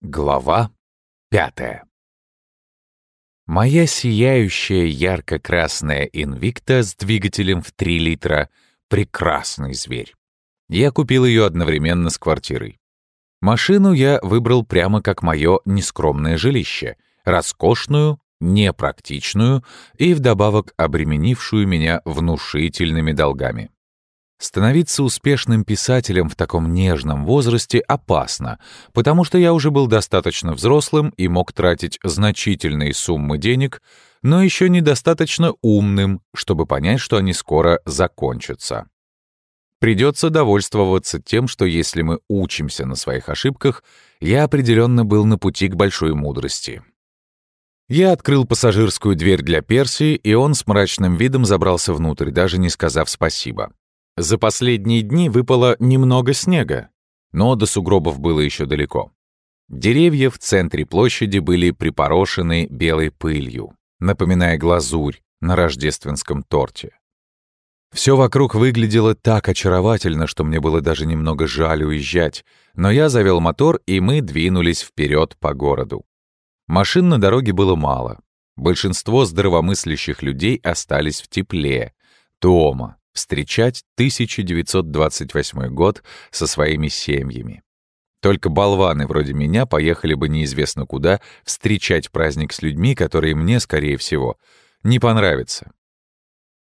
Глава пятая Моя сияющая ярко-красная инвикта с двигателем в 3 литра — прекрасный зверь. Я купил ее одновременно с квартирой. Машину я выбрал прямо как мое нескромное жилище, роскошную, непрактичную и вдобавок обременившую меня внушительными долгами. Становиться успешным писателем в таком нежном возрасте опасно, потому что я уже был достаточно взрослым и мог тратить значительные суммы денег, но еще недостаточно умным, чтобы понять, что они скоро закончатся. Придется довольствоваться тем, что если мы учимся на своих ошибках, я определенно был на пути к большой мудрости. Я открыл пассажирскую дверь для Персии, и он с мрачным видом забрался внутрь, даже не сказав спасибо. За последние дни выпало немного снега, но до сугробов было еще далеко. Деревья в центре площади были припорошены белой пылью, напоминая глазурь на рождественском торте. Все вокруг выглядело так очаровательно, что мне было даже немного жаль уезжать, но я завел мотор, и мы двинулись вперед по городу. Машин на дороге было мало. Большинство здравомыслящих людей остались в тепле, дома, встречать 1928 год со своими семьями. Только болваны вроде меня поехали бы неизвестно куда встречать праздник с людьми, которые мне, скорее всего, не понравятся.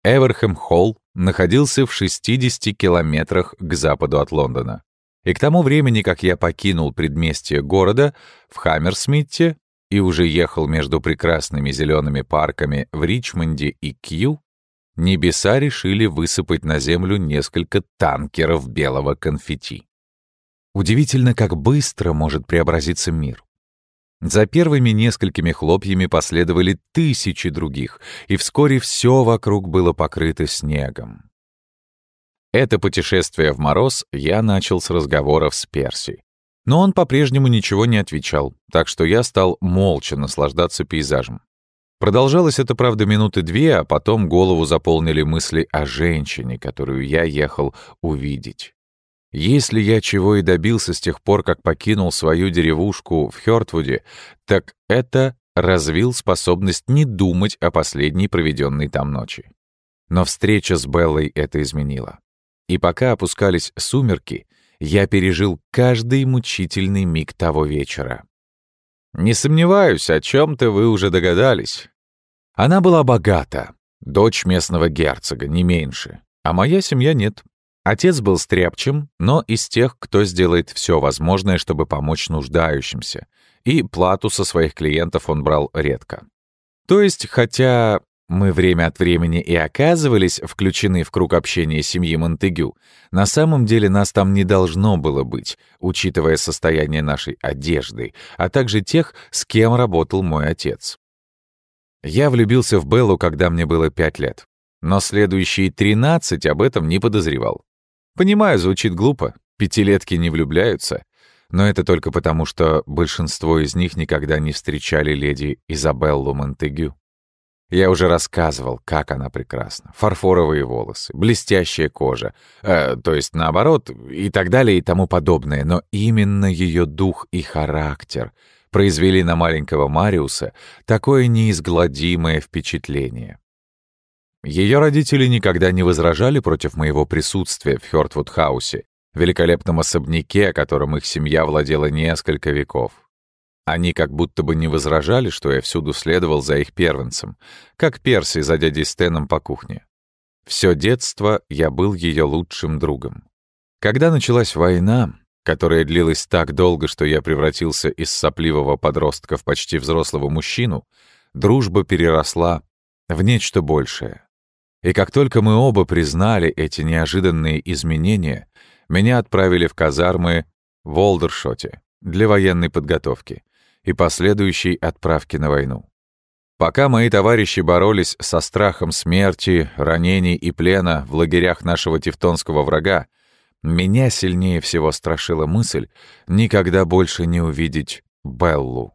Эверхэм-Холл находился в 60 километрах к западу от Лондона. И к тому времени, как я покинул предместье города, в Хаммерсмитте и уже ехал между прекрасными зелеными парками в Ричмонде и Кью, небеса решили высыпать на землю несколько танкеров белого конфетти. Удивительно, как быстро может преобразиться мир. За первыми несколькими хлопьями последовали тысячи других, и вскоре все вокруг было покрыто снегом. Это путешествие в мороз я начал с разговоров с Перси. Но он по-прежнему ничего не отвечал, так что я стал молча наслаждаться пейзажем. Продолжалось это, правда, минуты две, а потом голову заполнили мысли о женщине, которую я ехал увидеть. Если я чего и добился с тех пор, как покинул свою деревушку в Хёртвуде, так это развил способность не думать о последней проведенной там ночи. Но встреча с Беллой это изменила. И пока опускались сумерки, я пережил каждый мучительный миг того вечера. Не сомневаюсь, о чем-то вы уже догадались. Она была богата, дочь местного герцога, не меньше, а моя семья нет. Отец был стряпчем, но из тех, кто сделает все возможное, чтобы помочь нуждающимся, и плату со своих клиентов он брал редко. То есть, хотя мы время от времени и оказывались включены в круг общения семьи Монтегю. На самом деле нас там не должно было быть, учитывая состояние нашей одежды, а также тех, с кем работал мой отец. Я влюбился в Беллу, когда мне было пять лет, но следующие тринадцать об этом не подозревал. Понимаю, звучит глупо, пятилетки не влюбляются, но это только потому, что большинство из них никогда не встречали леди Изабеллу Монтегю. Я уже рассказывал, как она прекрасна. Фарфоровые волосы, блестящая кожа, э, то есть наоборот, и так далее и тому подобное. Но именно ее дух и характер произвели на маленького Мариуса такое неизгладимое впечатление. Ее родители никогда не возражали против моего присутствия в Хёртвуд-хаусе, великолепном особняке, которым их семья владела несколько веков. Они как будто бы не возражали, что я всюду следовал за их первенцем, как Перси за дядей Стеном по кухне. Все детство я был ее лучшим другом. Когда началась война, которая длилась так долго, что я превратился из сопливого подростка в почти взрослого мужчину, дружба переросла в нечто большее. И как только мы оба признали эти неожиданные изменения, меня отправили в казармы в Олдершоте для военной подготовки, и последующей отправки на войну. Пока мои товарищи боролись со страхом смерти, ранений и плена в лагерях нашего тевтонского врага, меня сильнее всего страшила мысль никогда больше не увидеть Беллу.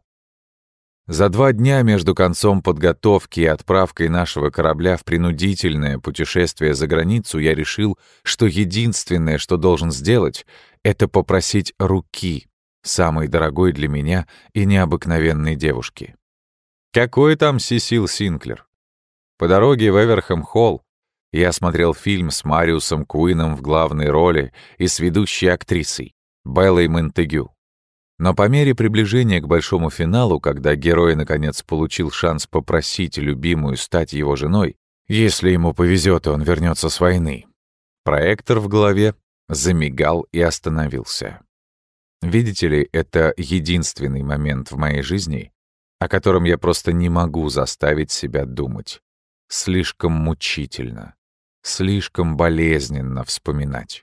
За два дня между концом подготовки и отправкой нашего корабля в принудительное путешествие за границу я решил, что единственное, что должен сделать, это попросить руки самой дорогой для меня и необыкновенной девушки. Какой там Сесил Синклер? По дороге в Эверхэм-Холл я смотрел фильм с Мариусом Куином в главной роли и с ведущей актрисой, Беллой Монтегю. Но по мере приближения к большому финалу, когда герой наконец получил шанс попросить любимую стать его женой, если ему повезет, и он вернется с войны, проектор в голове замигал и остановился. Видите ли, это единственный момент в моей жизни, о котором я просто не могу заставить себя думать. Слишком мучительно, слишком болезненно вспоминать.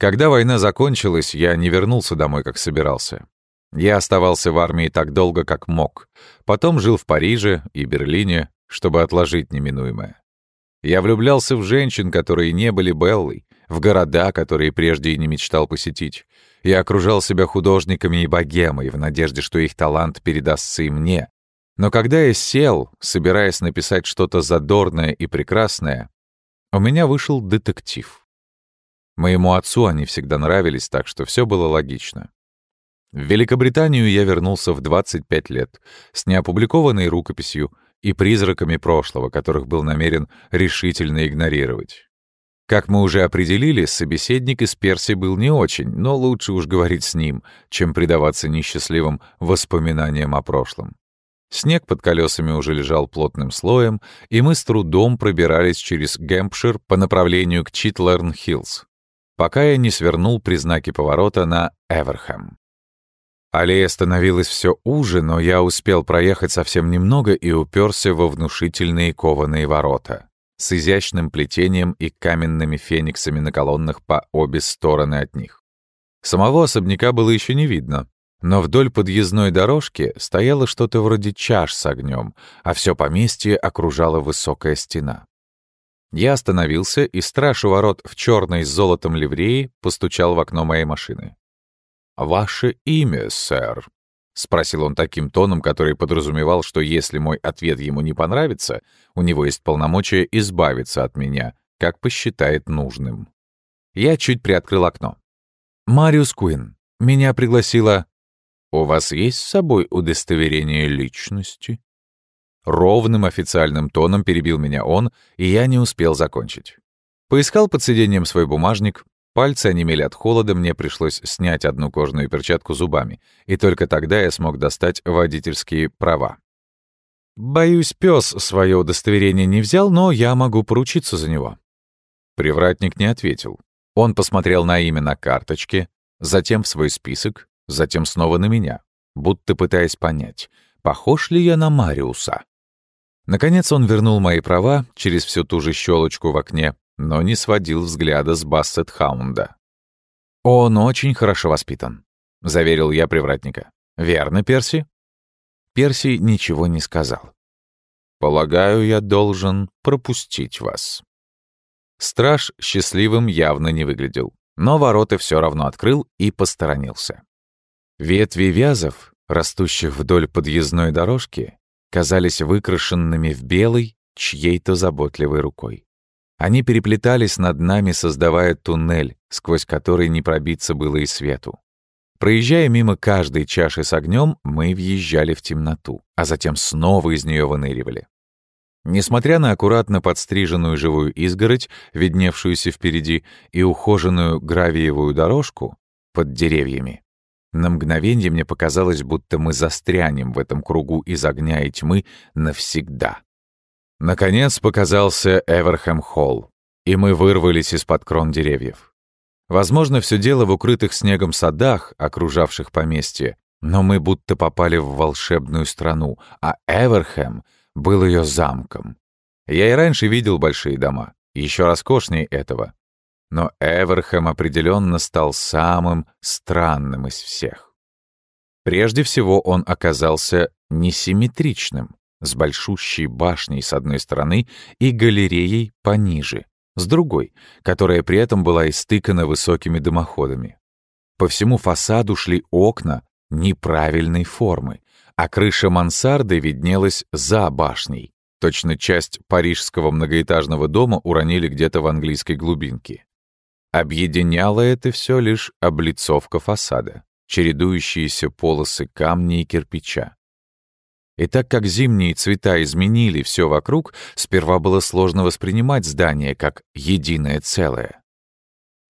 Когда война закончилась, я не вернулся домой, как собирался. Я оставался в армии так долго, как мог. Потом жил в Париже и Берлине, чтобы отложить неминуемое. Я влюблялся в женщин, которые не были Беллой, в города, которые прежде и не мечтал посетить. Я окружал себя художниками и богемой в надежде, что их талант передастся и мне. Но когда я сел, собираясь написать что-то задорное и прекрасное, у меня вышел детектив. Моему отцу они всегда нравились, так что все было логично. В Великобританию я вернулся в 25 лет с неопубликованной рукописью и призраками прошлого, которых был намерен решительно игнорировать. Как мы уже определили, собеседник из Перси был не очень, но лучше уж говорить с ним, чем предаваться несчастливым воспоминаниям о прошлом. Снег под колесами уже лежал плотным слоем, и мы с трудом пробирались через Гэмпшир по направлению к Читлерн-Хиллз пока я не свернул при знаке поворота на Эверхэм. Аллея становилась все уже, но я успел проехать совсем немного и уперся во внушительные кованые ворота с изящным плетением и каменными фениксами на колоннах по обе стороны от них. Самого особняка было еще не видно, но вдоль подъездной дорожки стояло что-то вроде чаш с огнем, а все поместье окружала высокая стена. Я остановился, и страж у ворот в черной с золотом ливреи постучал в окно моей машины. «Ваше имя, сэр?» — спросил он таким тоном, который подразумевал, что если мой ответ ему не понравится, у него есть полномочия избавиться от меня, как посчитает нужным. Я чуть приоткрыл окно. «Мариус Куин, меня пригласила...» «У вас есть с собой удостоверение личности?» Ровным официальным тоном перебил меня он, и я не успел закончить. Поискал под сиденьем свой бумажник, пальцы онемели от холода, мне пришлось снять одну кожаную перчатку зубами, и только тогда я смог достать водительские права. Боюсь, пес свое удостоверение не взял, но я могу поручиться за него. Привратник не ответил. Он посмотрел на имя на карточке, затем в свой список, затем снова на меня, будто пытаясь понять, похож ли я на Мариуса. Наконец он вернул мои права через всю ту же щелочку в окне, но не сводил взгляда с Бассет-хаунда. «Он очень хорошо воспитан», — заверил я привратника. «Верно, Перси?» Перси ничего не сказал. «Полагаю, я должен пропустить вас». Страж счастливым явно не выглядел, но ворота все равно открыл и посторонился. Ветви вязов, растущих вдоль подъездной дорожки, казались выкрашенными в белый чьей-то заботливой рукой. Они переплетались над нами, создавая туннель, сквозь который не пробиться было и свету. Проезжая мимо каждой чаши с огнем, мы въезжали в темноту, а затем снова из нее выныривали. Несмотря на аккуратно подстриженную живую изгородь, видневшуюся впереди, и ухоженную гравиевую дорожку под деревьями, на мгновение мне показалось, будто мы застрянем в этом кругу из огня и тьмы навсегда. Наконец показался Эверхэм-Холл, и мы вырвались из-под крон деревьев. Возможно, все дело в укрытых снегом садах, окружавших поместье, но мы будто попали в волшебную страну, а Эверхэм был ее замком. Я и раньше видел большие дома, еще роскошнее этого, но Эверхэм определенно стал самым странным из всех. Прежде всего он оказался несимметричным, с большущей башней с одной стороны и галереей пониже, с другой, которая при этом была истыкана высокими дымоходами. По всему фасаду шли окна неправильной формы, а крыша мансарды виднелась за башней. Точно часть парижского многоэтажного дома уронили где-то в английской глубинке. Объединяло это все лишь облицовка фасада. чередующиеся полосы камня и кирпича. И так как зимние цвета изменили все вокруг, сперва было сложно воспринимать здание как единое целое.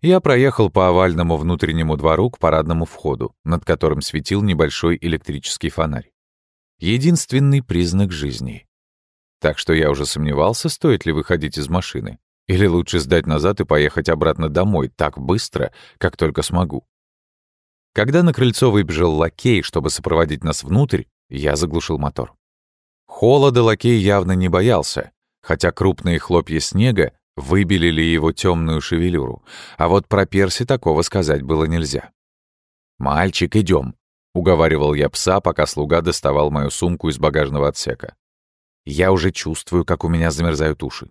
Я проехал по овальному внутреннему двору к парадному входу, над которым светил небольшой электрический фонарь. Единственный признак жизни. Так что я уже сомневался, стоит ли выходить из машины. Или лучше сдать назад и поехать обратно домой так быстро, как только смогу. Когда на крыльцо выбежал лакей, чтобы сопроводить нас внутрь, я заглушил мотор. Холода лакей явно не боялся, хотя крупные хлопья снега выбелили его темную шевелюру, а вот про Перси такого сказать было нельзя. «Мальчик, идем, уговаривал я пса, пока слуга доставал мою сумку из багажного отсека. «Я уже чувствую, как у меня замерзают уши.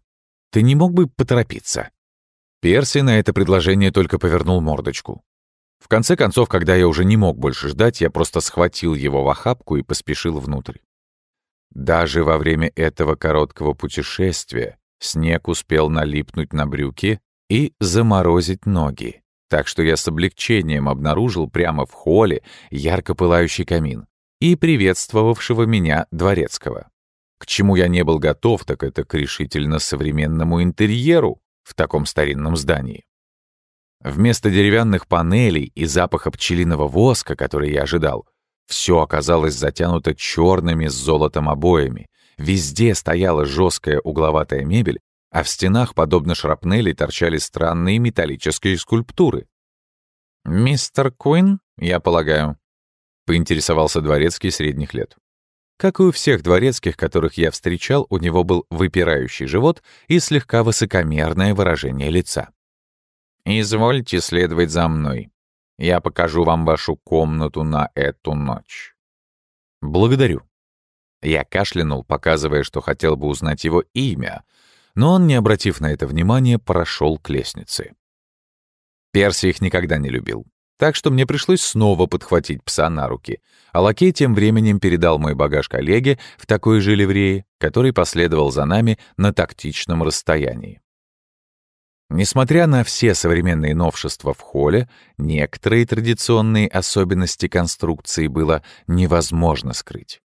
Ты не мог бы поторопиться?» Перси на это предложение только повернул мордочку. В конце концов, когда я уже не мог больше ждать, я просто схватил его в охапку и поспешил внутрь. Даже во время этого короткого путешествия снег успел налипнуть на брюки и заморозить ноги, так что я с облегчением обнаружил прямо в холле ярко пылающий камин и приветствовавшего меня дворецкого. К чему я не был готов, так это к решительно современному интерьеру в таком старинном здании. Вместо деревянных панелей и запаха пчелиного воска, который я ожидал, все оказалось затянуто черными с золотом обоями. Везде стояла жесткая угловатая мебель, а в стенах, подобно шрапнели, торчали странные металлические скульптуры. «Мистер Куин, я полагаю», — поинтересовался дворецкий средних лет. Как и у всех дворецких, которых я встречал, у него был выпирающий живот и слегка высокомерное выражение лица. «Извольте следовать за мной. Я покажу вам вашу комнату на эту ночь». «Благодарю». Я кашлянул, показывая, что хотел бы узнать его имя, но он, не обратив на это внимания, прошел к лестнице. Перси их никогда не любил. Так что мне пришлось снова подхватить пса на руки, а лакей тем временем передал мой багаж коллеге в такой же ливрее, который последовал за нами на тактичном расстоянии. Несмотря на все современные новшества в холле, некоторые традиционные особенности конструкции было невозможно скрыть.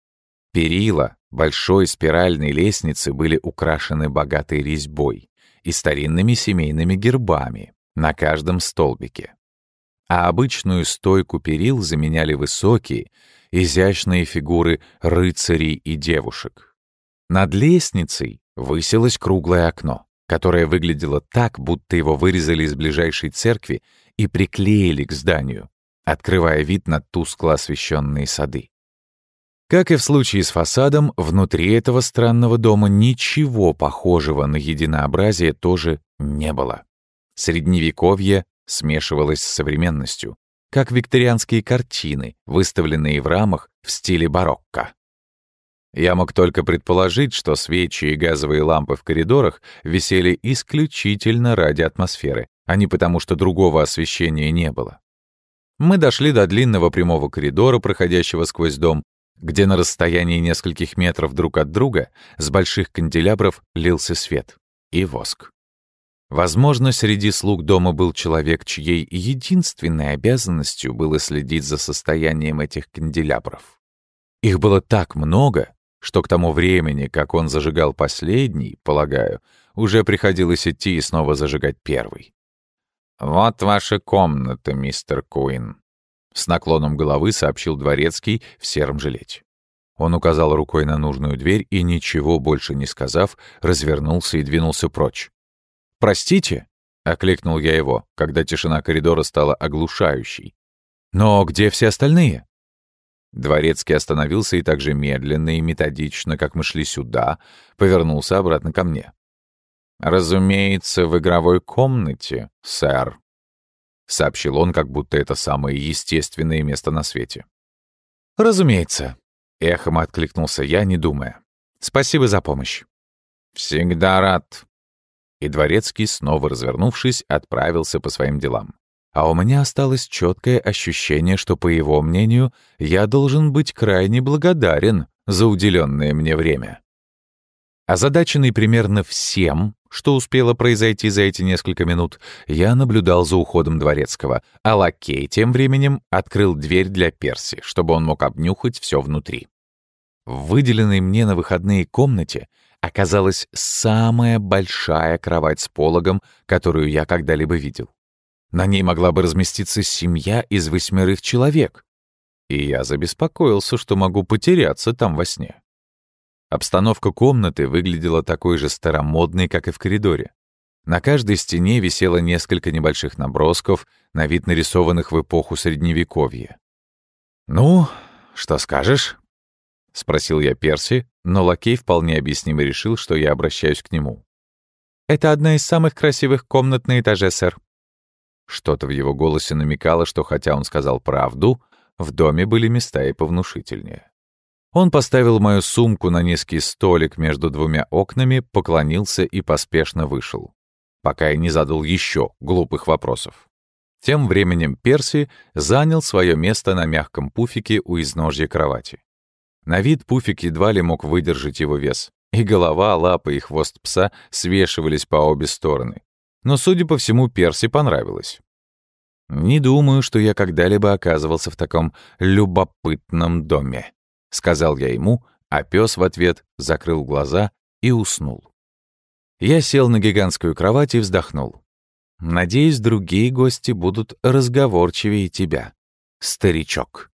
Перила большой спиральной лестницы были украшены богатой резьбой и старинными семейными гербами на каждом столбике а обычную стойку перил заменяли высокие, изящные фигуры рыцарей и девушек. Над лестницей высилось круглое окно, которое выглядело так, будто его вырезали из ближайшей церкви и приклеили к зданию, открывая вид на тускло освещенные сады. Как и в случае с фасадом, внутри этого странного дома ничего похожего на единообразие тоже не было. Средневековье смешивалась с современностью, как викторианские картины, выставленные в рамах в стиле барокко. Я мог только предположить, что свечи и газовые лампы в коридорах висели исключительно ради атмосферы, а не потому, что другого освещения не было. Мы дошли до длинного прямого коридора, проходящего сквозь дом, где на расстоянии нескольких метров друг от друга с больших канделябров лился свет и воск. Возможно, среди слуг дома был человек, чьей единственной обязанностью было следить за состоянием этих канделябров. Их было так много, что к тому времени, как он зажигал последний, полагаю, уже приходилось идти и снова зажигать первый. «Вот ваша комната, мистер Куин», — с наклоном головы сообщил дворецкий в сером жилете. Он указал рукой на нужную дверь и, ничего больше не сказав, развернулся и двинулся прочь. «Простите?» — окликнул я его, когда тишина коридора стала оглушающей. «Но где все остальные?» Дворецкий остановился и так же медленно и методично, как мы шли сюда, повернулся обратно ко мне. «Разумеется, в игровой комнате, сэр», — сообщил он, как будто это самое естественное место на свете. «Разумеется», — эхом откликнулся я, не думая. «Спасибо за помощь». «Всегда рад», и Дворецкий, снова развернувшись, отправился по своим делам. А у меня осталось четкое ощущение, что, по его мнению, я должен быть крайне благодарен за уделенное мне время. Озадаченный примерно всем, что успело произойти за эти несколько минут, я наблюдал за уходом дворецкого, а лакей тем временем открыл дверь для Перси, чтобы он мог обнюхать все внутри. В выделенной мне на выходные комнате оказалась самая большая кровать с пологом, которую я когда-либо видел. На ней могла бы разместиться семья из восьмерых человек. И я забеспокоился, что могу потеряться там во сне. Обстановка комнаты выглядела такой же старомодной, как и в коридоре. На каждой стене висело несколько небольших набросков, на вид нарисованных в эпоху Средневековья. «Ну, что скажешь?» — спросил я Перси, но лакей вполне объяснимо решил, что я обращаюсь к нему. «Это одна из самых красивых комнат на этаже, сэр». Что-то в его голосе намекало, что хотя он сказал правду, в доме были места и повнушительнее. Он поставил мою сумку на низкий столик между двумя окнами, поклонился и поспешно вышел, пока я не задал еще глупых вопросов. Тем временем Перси занял свое место на мягком пуфике у изножья кровати. На вид пуфик едва ли мог выдержать его вес, и голова, лапы и хвост пса свешивались по обе стороны. Но, судя по всему, Перси понравилось. Не думаю, что я когда-либо оказывался в таком любопытном доме. — сказал я ему, а пес в ответ закрыл глаза и уснул. Я сел на гигантскую кровать и вздохнул. Надеюсь, другие гости будут разговорчивее тебя, старичок.